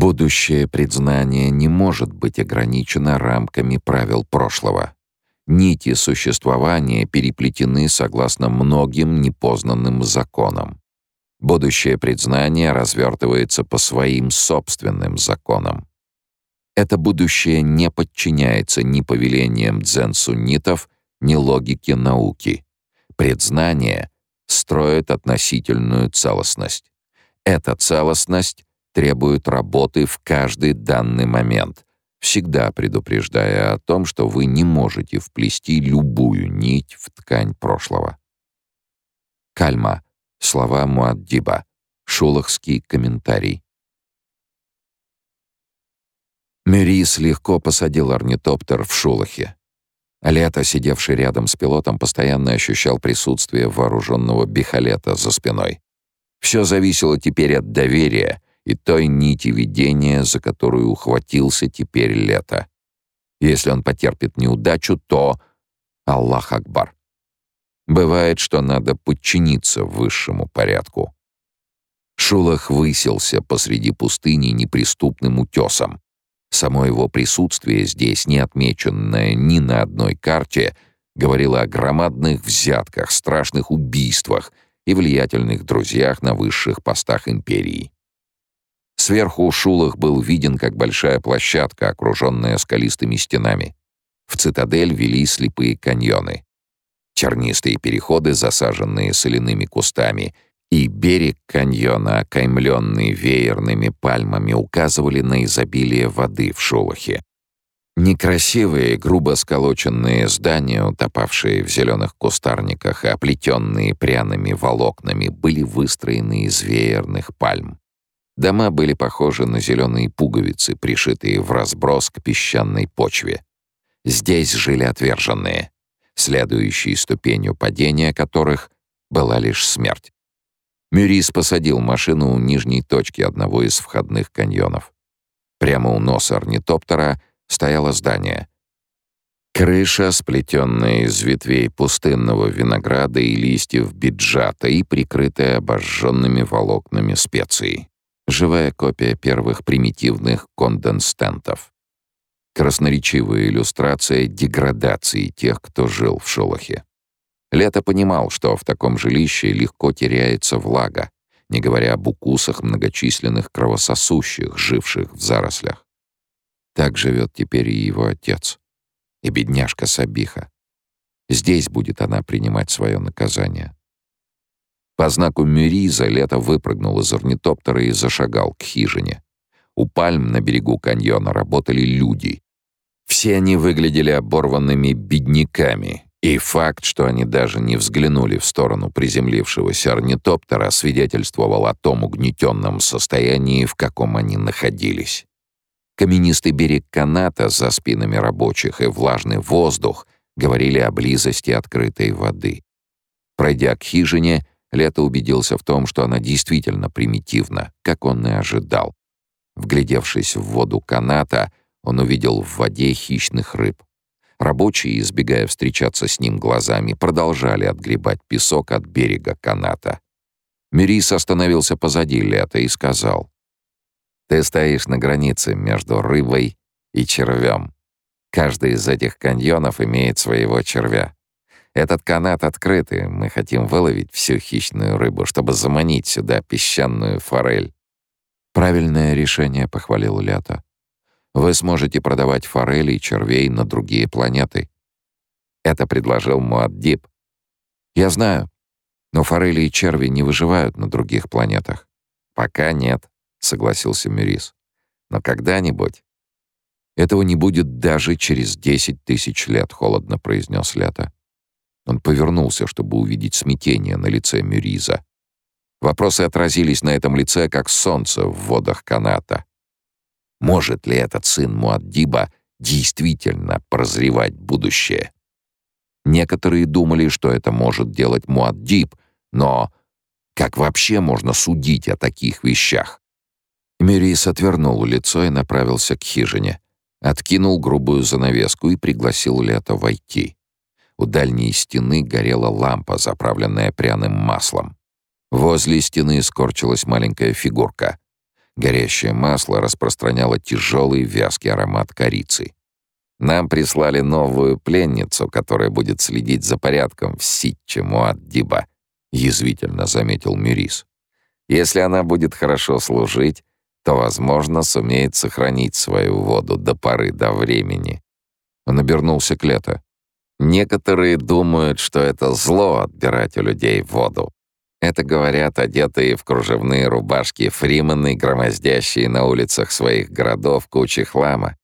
Будущее предзнание не может быть ограничено рамками правил прошлого. Нити существования переплетены согласно многим непознанным законам. Будущее предзнание развертывается по своим собственным законам. Это будущее не подчиняется ни повелениям дзен-суннитов, ни логике науки. Предзнание строит относительную целостность. Эта целостность требует работы в каждый данный момент, всегда предупреждая о том, что вы не можете вплести любую нить в ткань прошлого. Кальма. Слова Муаддиба. Шулахский комментарий. Мерис легко посадил орнитоптер в Шулахе. Лето, сидевший рядом с пилотом, постоянно ощущал присутствие вооруженного бихалета за спиной. Все зависело теперь от доверия и той нити видения, за которую ухватился теперь лето. Если он потерпит неудачу, то Аллах Акбар. Бывает, что надо подчиниться высшему порядку. Шулах высился посреди пустыни неприступным утесом. Само его присутствие здесь, не отмеченное ни на одной карте, говорило о громадных взятках, страшных убийствах и влиятельных друзьях на высших постах империи. Сверху Шулах был виден как большая площадка, окруженная скалистыми стенами. В цитадель вели слепые каньоны. Чернистые переходы, засаженные соляными кустами, и берег каньона, окаймленный веерными пальмами, указывали на изобилие воды в Шулахе. Некрасивые, грубо сколоченные здания, утопавшие в зеленых кустарниках и оплетенные пряными волокнами, были выстроены из веерных пальм. Дома были похожи на зеленые пуговицы, пришитые в разброс к песчаной почве. Здесь жили отверженные, следующей ступенью падения которых была лишь смерть. Мюрис посадил машину у нижней точки одного из входных каньонов. Прямо у носа орнитоптера стояло здание. Крыша, сплетенная из ветвей пустынного винограда и листьев биджата и прикрытая обожженными волокнами специй. Живая копия первых примитивных конденстентов. Красноречивая иллюстрация деградации тех, кто жил в Шолохе. Лето понимал, что в таком жилище легко теряется влага, не говоря об укусах многочисленных кровососущих, живших в зарослях. Так живет теперь и его отец, и бедняжка Сабиха. Здесь будет она принимать свое наказание. По знаку Мюриза Лето выпрыгнул из орнитоптера и зашагал к хижине. У пальм на берегу каньона работали люди. Все они выглядели оборванными бедняками, и факт, что они даже не взглянули в сторону приземлившегося орнитоптера, свидетельствовал о том угнетенном состоянии, в каком они находились. Каменистый берег каната за спинами рабочих и влажный воздух говорили о близости открытой воды. Пройдя к хижине, Лето убедился в том, что она действительно примитивна, как он и ожидал. Вглядевшись в воду каната, он увидел в воде хищных рыб. Рабочие, избегая встречаться с ним глазами, продолжали отгребать песок от берега каната. Мирис остановился позади Лета и сказал, «Ты стоишь на границе между рыбой и червем. Каждый из этих каньонов имеет своего червя. Этот канат открытый, мы хотим выловить всю хищную рыбу, чтобы заманить сюда песчаную форель». «Правильное решение», — похвалил Лето. «Вы сможете продавать форели и червей на другие планеты». Это предложил Муаддиб. «Я знаю, но форели и черви не выживают на других планетах». «Пока нет», — согласился Мюрис. «Но когда-нибудь...» «Этого не будет даже через десять тысяч лет», — холодно произнес Лето. Он повернулся, чтобы увидеть смятение на лице Мюриза. Вопросы отразились на этом лице, как солнце в водах каната. Может ли этот сын Муаддиба действительно прозревать будущее? Некоторые думали, что это может делать Муаддиб, но как вообще можно судить о таких вещах? Мюрис отвернул лицо и направился к хижине, откинул грубую занавеску и пригласил Лето войти. У дальней стены горела лампа, заправленная пряным маслом. Возле стены скорчилась маленькая фигурка. Горящее масло распространяло тяжелый вязкий аромат корицы. Нам прислали новую пленницу, которая будет следить за порядком в Ситче Муаддиба, язвительно заметил Мирис. Если она будет хорошо служить, то, возможно, сумеет сохранить свою воду до поры до времени. Он обернулся к Лето. Некоторые думают, что это зло отбирать у людей воду. Это говорят одетые в кружевные рубашки фримены, громоздящие на улицах своих городов кучи хлама.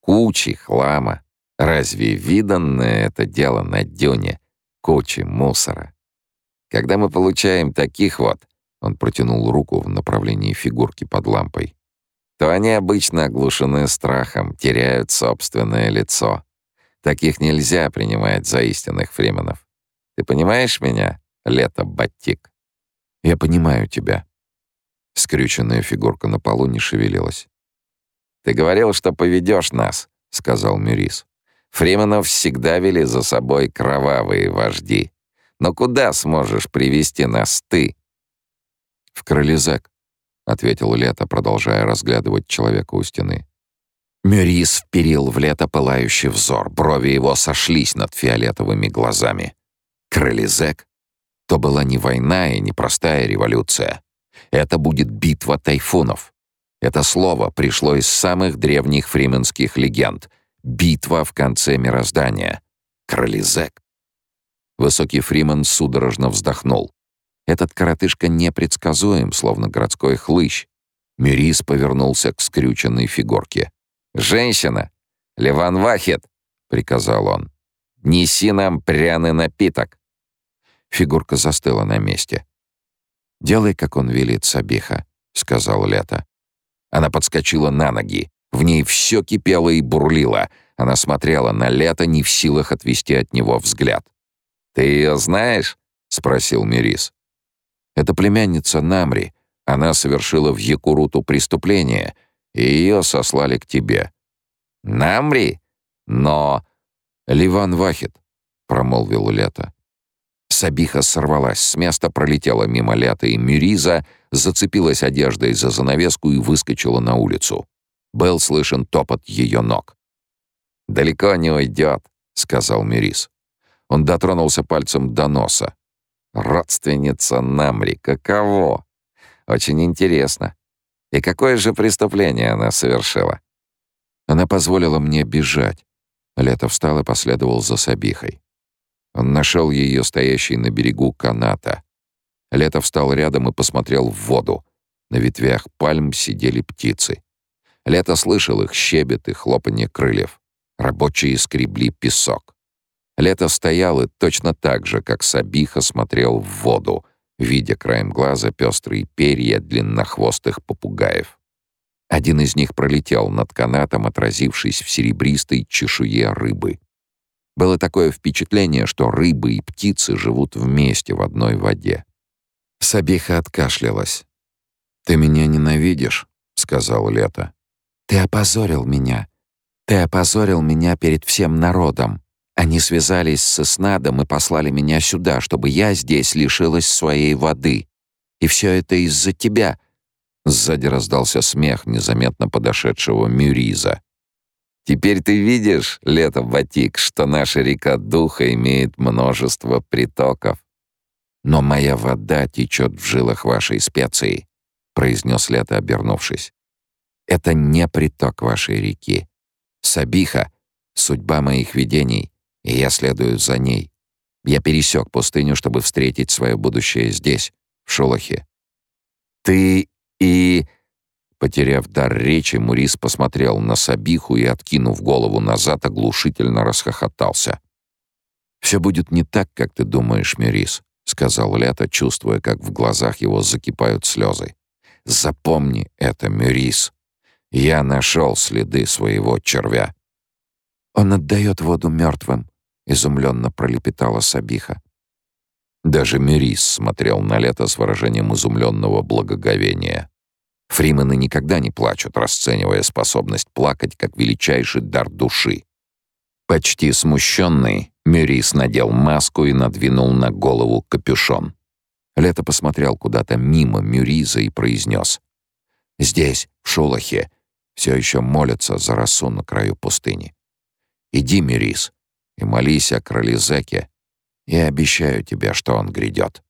Кучи хлама. Разве виданное это дело на дюне? Кучи мусора. Когда мы получаем таких вот, он протянул руку в направлении фигурки под лампой, то они обычно оглушены страхом, теряют собственное лицо. Таких нельзя принимать за истинных фрименов. Ты понимаешь меня, Лето Баттик? Я понимаю тебя. Скрюченная фигурка на полу не шевелилась. «Ты говорил, что поведешь нас», — сказал Мюрис. «Фрименов всегда вели за собой кровавые вожди. Но куда сможешь привести нас ты?» «В Крылезак», — ответил Лето, продолжая разглядывать человека у стены. Мюрис вперил в Лето пылающий взор, брови его сошлись над фиолетовыми глазами. «Крылезек? То была не война и не простая революция. Это будет битва тайфунов. Это слово пришло из самых древних фрименских легенд. Битва в конце мироздания. Крылезек. Высокий Фримен судорожно вздохнул. Этот коротышка непредсказуем, словно городской хлыщ. Мирис повернулся к скрюченной фигурке. «Женщина! Леван Вахет!» — приказал он. «Неси нам пряный напиток!» Фигурка застыла на месте. «Делай, как он велит, Сабиха», — сказал Лето. Она подскочила на ноги. В ней все кипело и бурлило. Она смотрела на Лето, не в силах отвести от него взгляд. «Ты ее знаешь?» — спросил Мирис. «Это племянница Намри. Она совершила в Якуруту преступление, и ее сослали к тебе». «Намри? Но...» «Ливан Вахид», — промолвил Лето. Сабиха сорвалась с места, пролетела мимо Ляты и Мюриза, зацепилась одеждой за занавеску и выскочила на улицу. Был слышен топот ее ног. «Далеко не уйдет», — сказал Мюриз. Он дотронулся пальцем до носа. «Родственница Намри, каково? Очень интересно. И какое же преступление она совершила?» Она позволила мне бежать. Лето встал и последовал за Сабихой. Он нашел ее стоящей на берегу каната. Лето встал рядом и посмотрел в воду. На ветвях пальм сидели птицы. Лето слышал их щебет и хлопанье крыльев. Рабочие скребли песок. Лето стоял и точно так же, как Сабиха смотрел в воду, видя краем глаза пестрые перья длиннохвостых попугаев. Один из них пролетел над канатом, отразившись в серебристой чешуе рыбы. Было такое впечатление, что рыбы и птицы живут вместе в одной воде. Сабиха откашлялась. «Ты меня ненавидишь», — сказал Лето. «Ты опозорил меня. Ты опозорил меня перед всем народом. Они связались с Иснадом и послали меня сюда, чтобы я здесь лишилась своей воды. И все это из-за тебя». Сзади раздался смех незаметно подошедшего Мюриза. Теперь ты видишь, Лето Батик, что наша река Духа имеет множество притоков. Но моя вода течет в жилах вашей специи, произнес Лето, обернувшись. Это не приток вашей реки. Сабиха — судьба моих видений, и я следую за ней. Я пересек пустыню, чтобы встретить свое будущее здесь, в Шулахе. Ты и Потеряв дар речи, Мурис посмотрел на Сабиху и, откинув голову назад, оглушительно расхохотался. «Все будет не так, как ты думаешь, Мюрис», — сказал Лето, чувствуя, как в глазах его закипают слезы. «Запомни это, Мюрис. Я нашел следы своего червя». «Он отдает воду мертвым», — изумленно пролепетала Сабиха. Даже Мюрис смотрел на Лето с выражением изумленного благоговения. Фримены никогда не плачут, расценивая способность плакать как величайший дар души. Почти смущенный, Мюрис надел маску и надвинул на голову капюшон. Лето посмотрел куда-то мимо Мюриза и произнес. здесь, в Шулахе, все еще молятся за росу на краю пустыни. Иди, Мирис, и молись о кроле Зеке, и обещаю тебе, что он грядет.